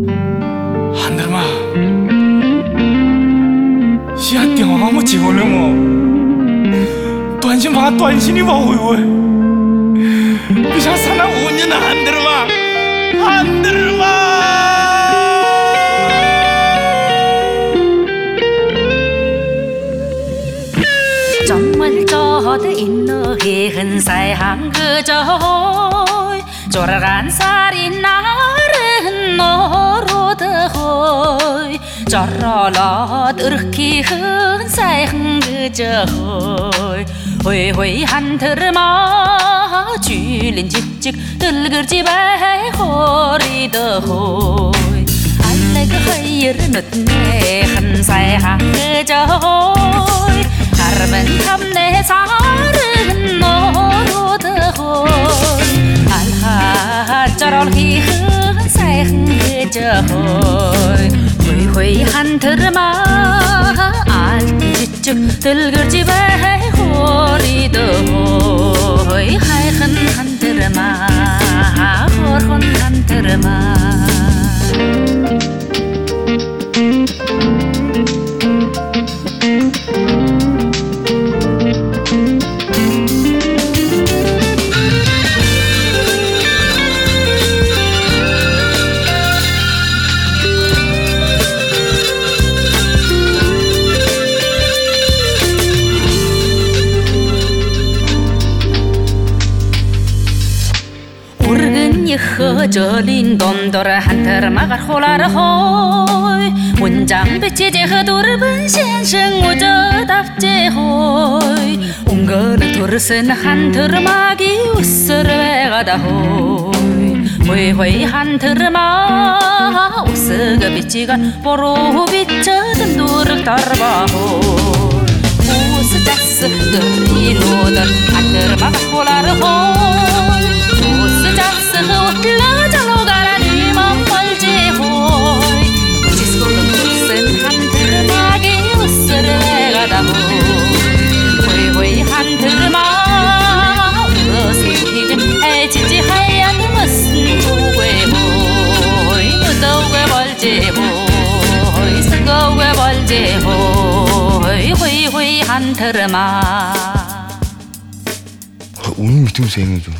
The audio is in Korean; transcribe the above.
한들마 시야 띵어가 뭐 지골래 뭐 던신 봐 던신이 봐 오이오이. 그샤 사나 운이나 한들마 한들마. 어디 있노 희은 사양 그저 졸아간 살이 나른 노 жаралаад өрхкийхэн сайхан гэж хой хой хой хантэрмаа жилэн жижиг дэлгэрж бай хорид хой аллаг хайр нүтнэхэн сайхан гэж хой харман хамнэ сарын норууд хой алхаа жарал хийхэн сайхан гэж хой 회회 한트르마 알지쭉 들그집에 우르근 여허절린 돔도라 한테르마가 홀라르 홀 원장 배치제 허도르분 신생 오저답제 홀 웅거르 도르슨 한테르마기 우스르가다 홀 회회 한테르마 우스가 비치가 보로 비쳐든 도르 따르바 홀 우스 자스 드리노던 한테르마가 벌지 홀 쓰고게 벌지 홀 회회 한테르마 오늘 미팅 생일 좀